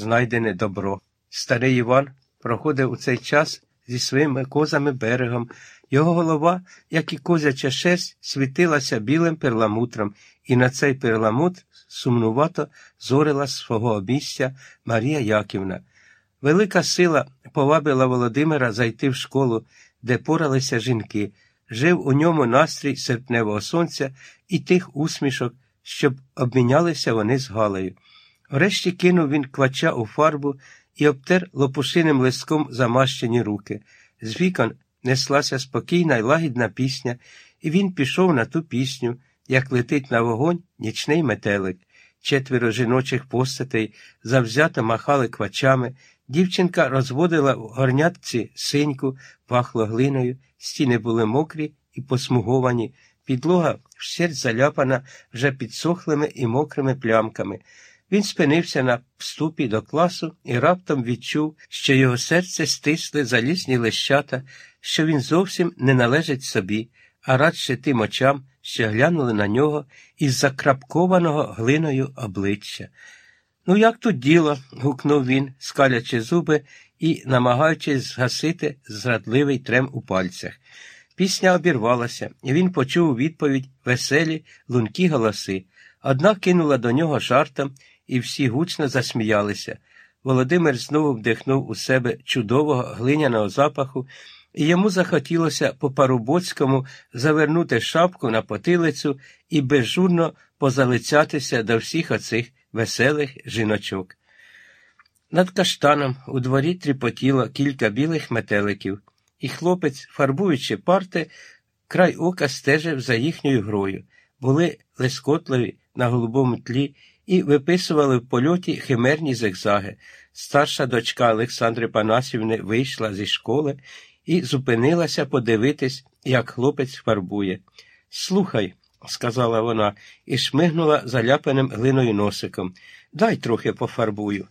знайдене добро. Старий Іван проходив у цей час зі своїми козами берегом. Його голова, як і козяча шерсть, світилася білим перламутром, і на цей перламутр сумнувато зорила свого обійстя Марія Яківна. Велика сила повабила Володимира зайти в школу, де поралися жінки. Жив у ньому настрій серпневого сонця і тих усмішок, щоб обмінялися вони з Галею. Врешті кинув він квача у фарбу і обтер лопушиним листком замащені руки. З вікон неслася спокійна й лагідна пісня, і він пішов на ту пісню, як летить на вогонь нічний метелик. Четверо жіночих постатей завзято махали квачами. Дівчинка розводила в горнятці синьку, пахло глиною, стіни були мокрі і посмуговані, підлога вщерть заляпана вже підсохлими і мокрими плямками. Він спинився на вступі до класу і раптом відчув, що його серце стисли залізні лещата, що він зовсім не належить собі, а радше тим очам, що глянули на нього із закрапкованого глиною обличчя. Ну, як тут діло? гукнув він, скалячи зуби і намагаючись згасити зрадливий трем у пальцях. Пісня обірвалася, і він почув у відповідь веселі, лункі голоси. Одна кинула до нього жартом, і всі гучно засміялися. Володимир знову вдихнув у себе чудового глиняного запаху, і йому захотілося по парубоцькому завернути шапку на потилицю і безжурно позалицятися до всіх оцих веселих жіночок. Над каштаном у дворі тріпотіло кілька білих метеликів, і хлопець, фарбуючи парти, край ока стежив за їхньою грою, були лескотливі на голубому тлі і виписували в польоті химерні зигзаги. Старша дочка Олександри Панасівни вийшла зі школи і зупинилася подивитись, як хлопець фарбує. Слухай, сказала вона і шмигнула заляпаним глиною носиком. Дай трохи пофарбую.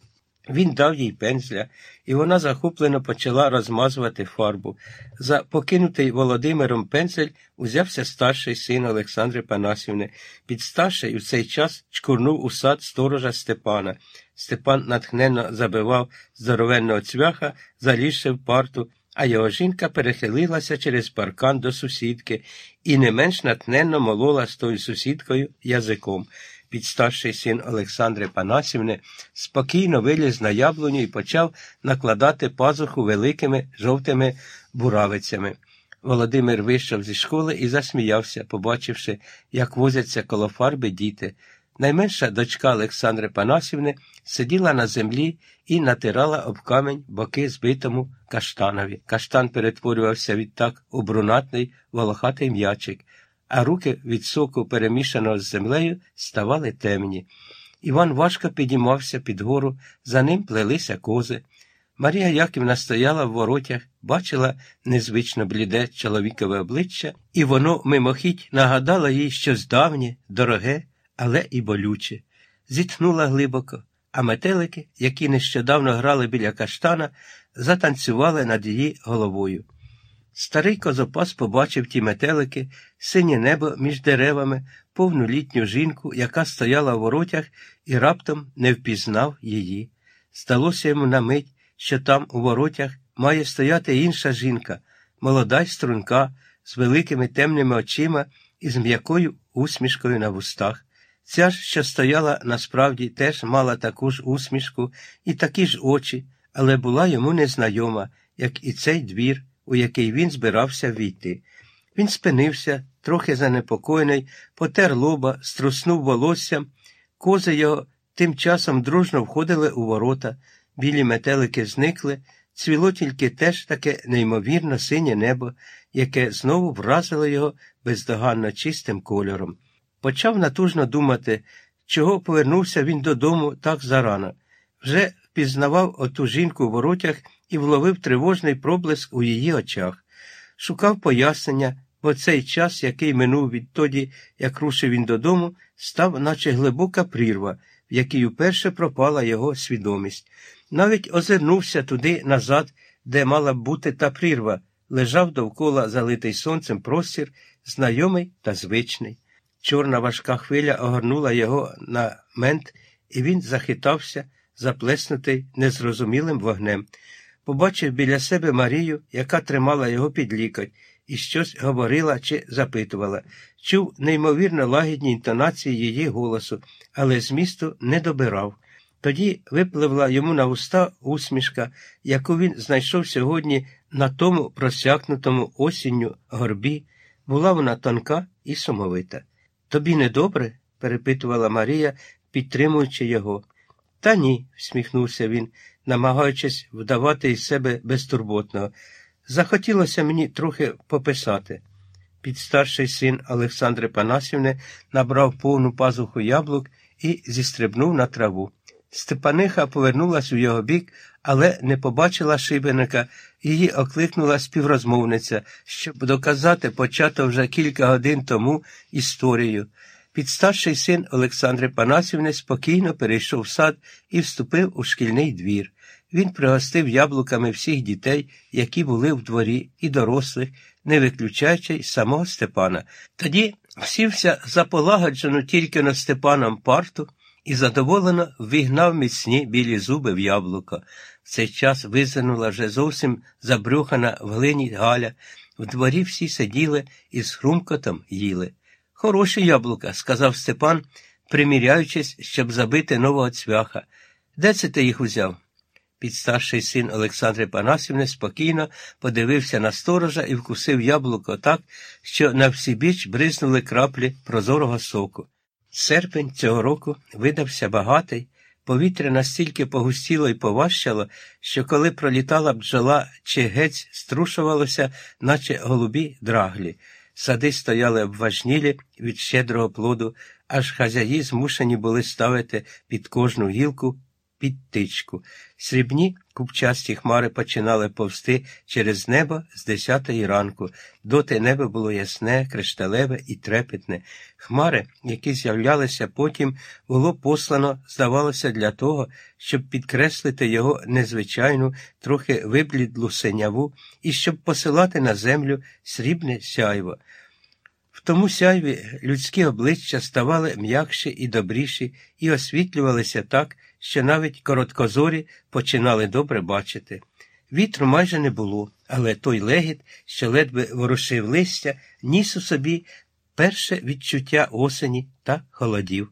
Він дав їй пензля, і вона захоплено почала розмазувати фарбу. За покинутий Володимиром пензель узявся старший син Олександри Панасівни. Під старший у цей час чкурнув у сад сторожа Степана. Степан натхненно забивав здоровенного цвяха, залізши в парту, а його жінка перехилилася через паркан до сусідки і не менш натхненно молола з тою сусідкою язиком. Підстарший син Олександри Панасівни спокійно виліз на яблуню і почав накладати пазуху великими жовтими буравицями. Володимир вийшов зі школи і засміявся, побачивши, як возяться коло фарби діти. Найменша дочка Олександри Панасівни сиділа на землі і натирала об камінь боки збитому каштанові. Каштан перетворювався відтак у брунатний волохатий м'ячик, а руки від соку, перемішаного з землею, ставали темні. Іван важко підіймався під гору, за ним плелися кози. Марія Яківна стояла в воротях, бачила незвично бліде чоловікове обличчя, і воно мимохідь нагадало їй щось давнє, дороге, але і болюче. Зітхнула глибоко, а метелики, які нещодавно грали біля каштана, затанцювали над її головою. Старий козопас побачив ті метелики, синє небо між деревами, повну літню жінку, яка стояла в воротях і раптом не впізнав її. Сталося йому на мить, що там, у воротях, має стояти інша жінка, молода й струнка, з великими темними очима і з м'якою усмішкою на вустах. Ця ж, що стояла насправді, теж мала таку ж усмішку і такі ж очі, але була йому незнайома, як і цей двір, у який він збирався війти. Він спинився, трохи занепокоєний, потер лоба, струснув волоссям. Кози його тим часом дружно входили у ворота, білі метелики зникли, цвіло тільки теж таке неймовірно синє небо, яке знову вразило його бездоганно чистим кольором. Почав натужно думати, чого повернувся він додому так зарано. Вже впізнавав оту жінку в воротях і вловив тривожний проблиск у її очах. Шукав пояснення, бо цей час, який минув відтоді, як рушив він додому, став, наче глибока прірва, в якій уперше пропала його свідомість. Навіть озирнувся туди назад, де мала б бути та прірва, лежав довкола залитий сонцем простір, знайомий та звичний. Чорна важка хвиля огорнула його на мент, і він захитався, заплеснутий незрозумілим вогнем. Побачив біля себе Марію, яка тримала його під лікоть, і щось говорила чи запитувала. Чув неймовірно лагідні інтонації її голосу, але змісту не добирав. Тоді випливла йому на уста усмішка, яку він знайшов сьогодні на тому просякнутому осінню горбі. Була вона тонка і сумовита. Тобі не добре? перепитувала Марія, підтримуючи його. Та ні, всміхнувся він, намагаючись вдавати із себе безтурботного. Захотілося мені трохи пописати. Підстарший син Олександри Панасівни набрав повну пазуху яблук і зістрибнув на траву. Степаниха повернулась у його бік, але не побачила шибеника, її окликнула співрозмовниця, щоб доказати почато вже кілька годин тому історію. Підстарший син Олександри Панасівни спокійно перейшов сад і вступив у шкільний двір. Він пригостив яблуками всіх дітей, які були в дворі, і дорослих, не виключаючи й самого Степана. Тоді сівся за полагоджену тільки на Степаном парту і задоволено вігнав міцні білі зуби в яблуко. В цей час визирнула вже зовсім забрюхана в глині Галя. В дворі всі сиділи і з хрумкотом їли. Хороші яблука, сказав Степан, приміряючись, щоб забити нового цвяха. Де це ти їх узяв? Підстарший син Олександри Панасівни спокійно подивився на сторожа і вкусив яблуко так, що на всі біч бризнули краплі прозорого соку. Серпень цього року видався багатий, повітря настільки погустіло і поважчало, що коли пролітала бджола чи гець, струшувалося, наче голубі драглі. Сади стояли обважнілі від щедрого плоду, аж хазяї змушені були ставити під кожну гілку підтичку. Срібні купчасті хмари починали повсти через небо з десятої ранку. Доти небо було ясне, кришталеве і трепетне. Хмари, які з'являлися потім, було послано, здавалося, для того, щоб підкреслити його незвичайну, трохи виблідлу синяву і щоб посилати на землю срібне сяйво. В тому сяйві людські обличчя ставали м'якші і добріші і освітлювалися так, що навіть короткозорі починали добре бачити. Вітру майже не було, але той легіт, що ледве ворушив листя, ніс у собі перше відчуття осені та холодів.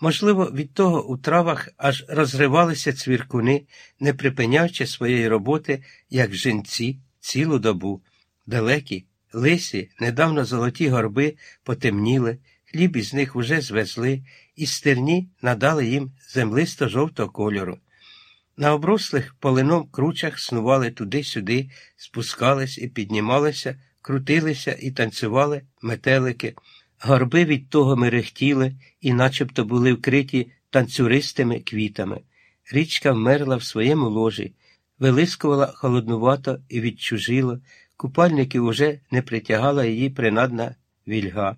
Можливо, від того у травах аж розривалися цвіркуни, не припиняючи своєї роботи, як жінці, цілу добу. Далекі, лисі, недавно золоті горби потемніли, хліб із них уже звезли, і стерні надали їм землисто жовтого кольору. На оброслих полином кручах снували туди-сюди, спускались і піднімалися, крутилися і танцювали метелики. Горби від того мерехтіли і начебто були вкриті танцюристими квітами. Річка вмерла в своєму ложі, вилискувала холоднувато і відчужило, купальників уже не притягала її принадна вільга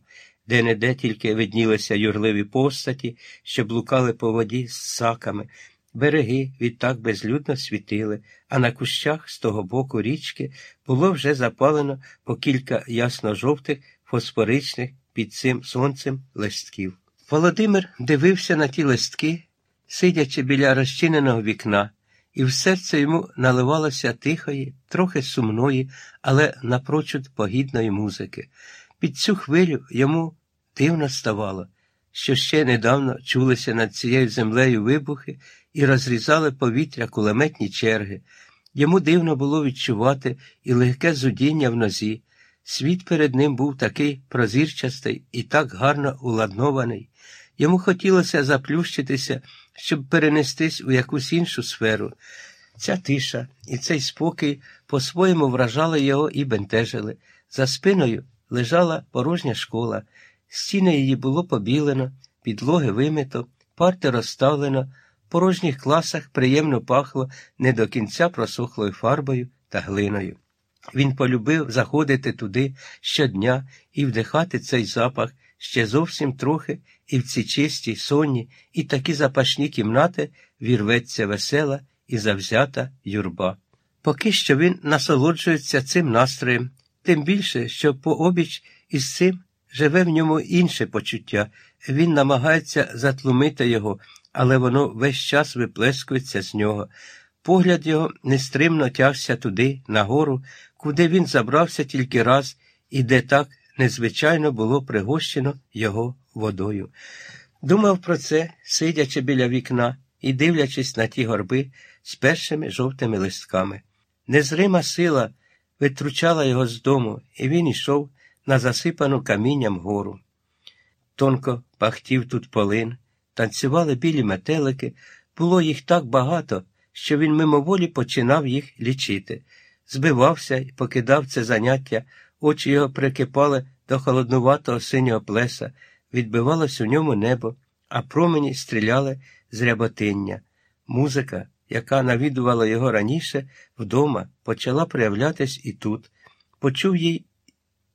де не де тільки виднілися юрливі постаті, що блукали по воді з саками. Береги відтак безлюдно світили, а на кущах з того боку річки було вже запалено по кілька ясно-жовтих, фосфоричних під цим сонцем листків. Володимир дивився на ті листки, сидячи біля розчиненого вікна, і в серце йому наливалося тихої, трохи сумної, але напрочуд погідної музики. Під цю хвилю йому дивно ставало, що ще недавно чулися над цією землею вибухи і розрізали повітря кулеметні черги. Йому дивно було відчувати і легке зудіння в нозі. Світ перед ним був такий прозірчастий і так гарно уладнований. Йому хотілося заплющитися, щоб перенестись у якусь іншу сферу. Ця тиша і цей спокій по-своєму вражали його і бентежили. За спиною лежала порожня школа, стіни її було побілено, підлоги вимито, парти розставлено, в порожніх класах приємно пахло не до кінця просохлою фарбою та глиною. Він полюбив заходити туди щодня і вдихати цей запах ще зовсім трохи, і в ці чисті, сонні і такі запашні кімнати вірветься весела і завзята юрба. Поки що він насолоджується цим настроєм, тим більше, що пообіч із цим живе в ньому інше почуття, він намагається затлумити його, але воно весь час виплескується з нього. Погляд його нестримно тягся туди, нагору, куди він забрався тільки раз і де так незвичайно було пригощено його водою. Думав про це, сидячи біля вікна і дивлячись на ті горби з першими жовтими листками. Незрима сила витручала його з дому, і він ішов на засипану камінням гору. Тонко пахтів тут полин, танцювали білі метелики, було їх так багато, що він мимоволі починав їх лічити. Збивався і покидав це заняття, очі його прикипали до холоднуватого синього плеса, відбивалось у ньому небо, а промені стріляли з ряботиння. Музика, яка навідувала його раніше, вдома, почала проявлятись і тут. Почув їй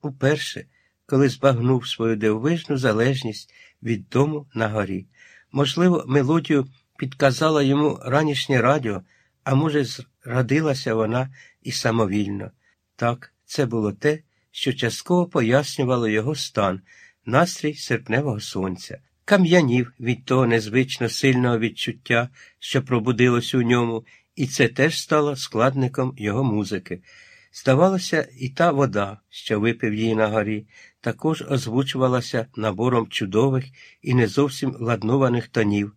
уперше, коли збагнув свою дивовижну залежність від дому на горі. Можливо, мелодію підказала йому ранішнє радіо, а може, зрадилася вона і самовільно. Так, це було те, що частково пояснювало його стан, настрій серпневого сонця, кам'янів від того незвично сильного відчуття, що пробудилось у ньому, і це теж стало складником його музики. Здавалося, і та вода, що випив її на горі, також озвучувалася набором чудових і не зовсім ладнованих тонів.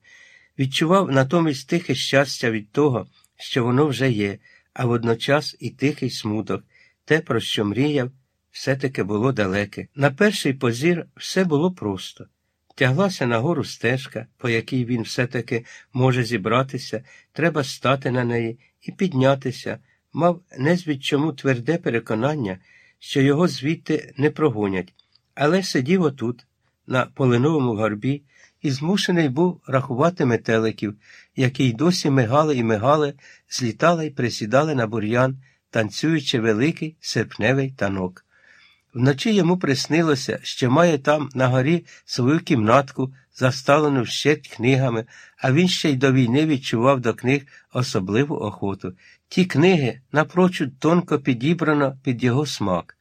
Відчував натомість тихе щастя від того, що воно вже є, а водночас і тихий смуток, те, про що мріяв, все-таки було далеке. На перший позір все було просто. Тяглася нагору стежка, по якій він все-таки може зібратися, треба стати на неї і піднятися, мав незвідчому тверде переконання, що його звідти не прогонять, але сидів отут, на полиновому горбі, і змушений був рахувати метеликів, які й досі мигали і мигали, злітали й присідали на бур'ян, танцюючи великий серпневий танок. Вночі йому приснилося, що має там на горі свою кімнатку, заставлену вщеть книгами, а він ще й до війни відчував до книг особливу охоту. Ті книги напрочуд тонко підібрано під його смак.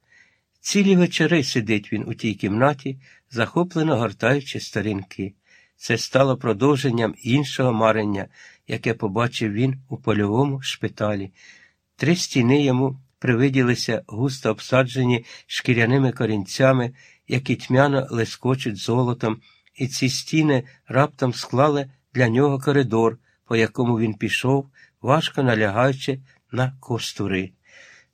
Цілі вечори сидить він у тій кімнаті, захоплено гортаючи сторінки. Це стало продовженням іншого марення, яке побачив він у польовому шпиталі. Три стіни йому привиділися густо обсаджені шкіряними корінцями, які тьмяно лескочуть золотом, і ці стіни раптом склали для нього коридор, по якому він пішов, важко налягаючи на костури.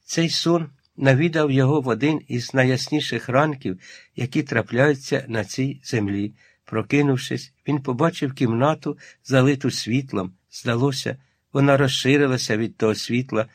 Цей сон навідав його в один із найясніших ранків, які трапляються на цій землі. Прокинувшись, він побачив кімнату, залиту світлом. Здалося, вона розширилася від того світла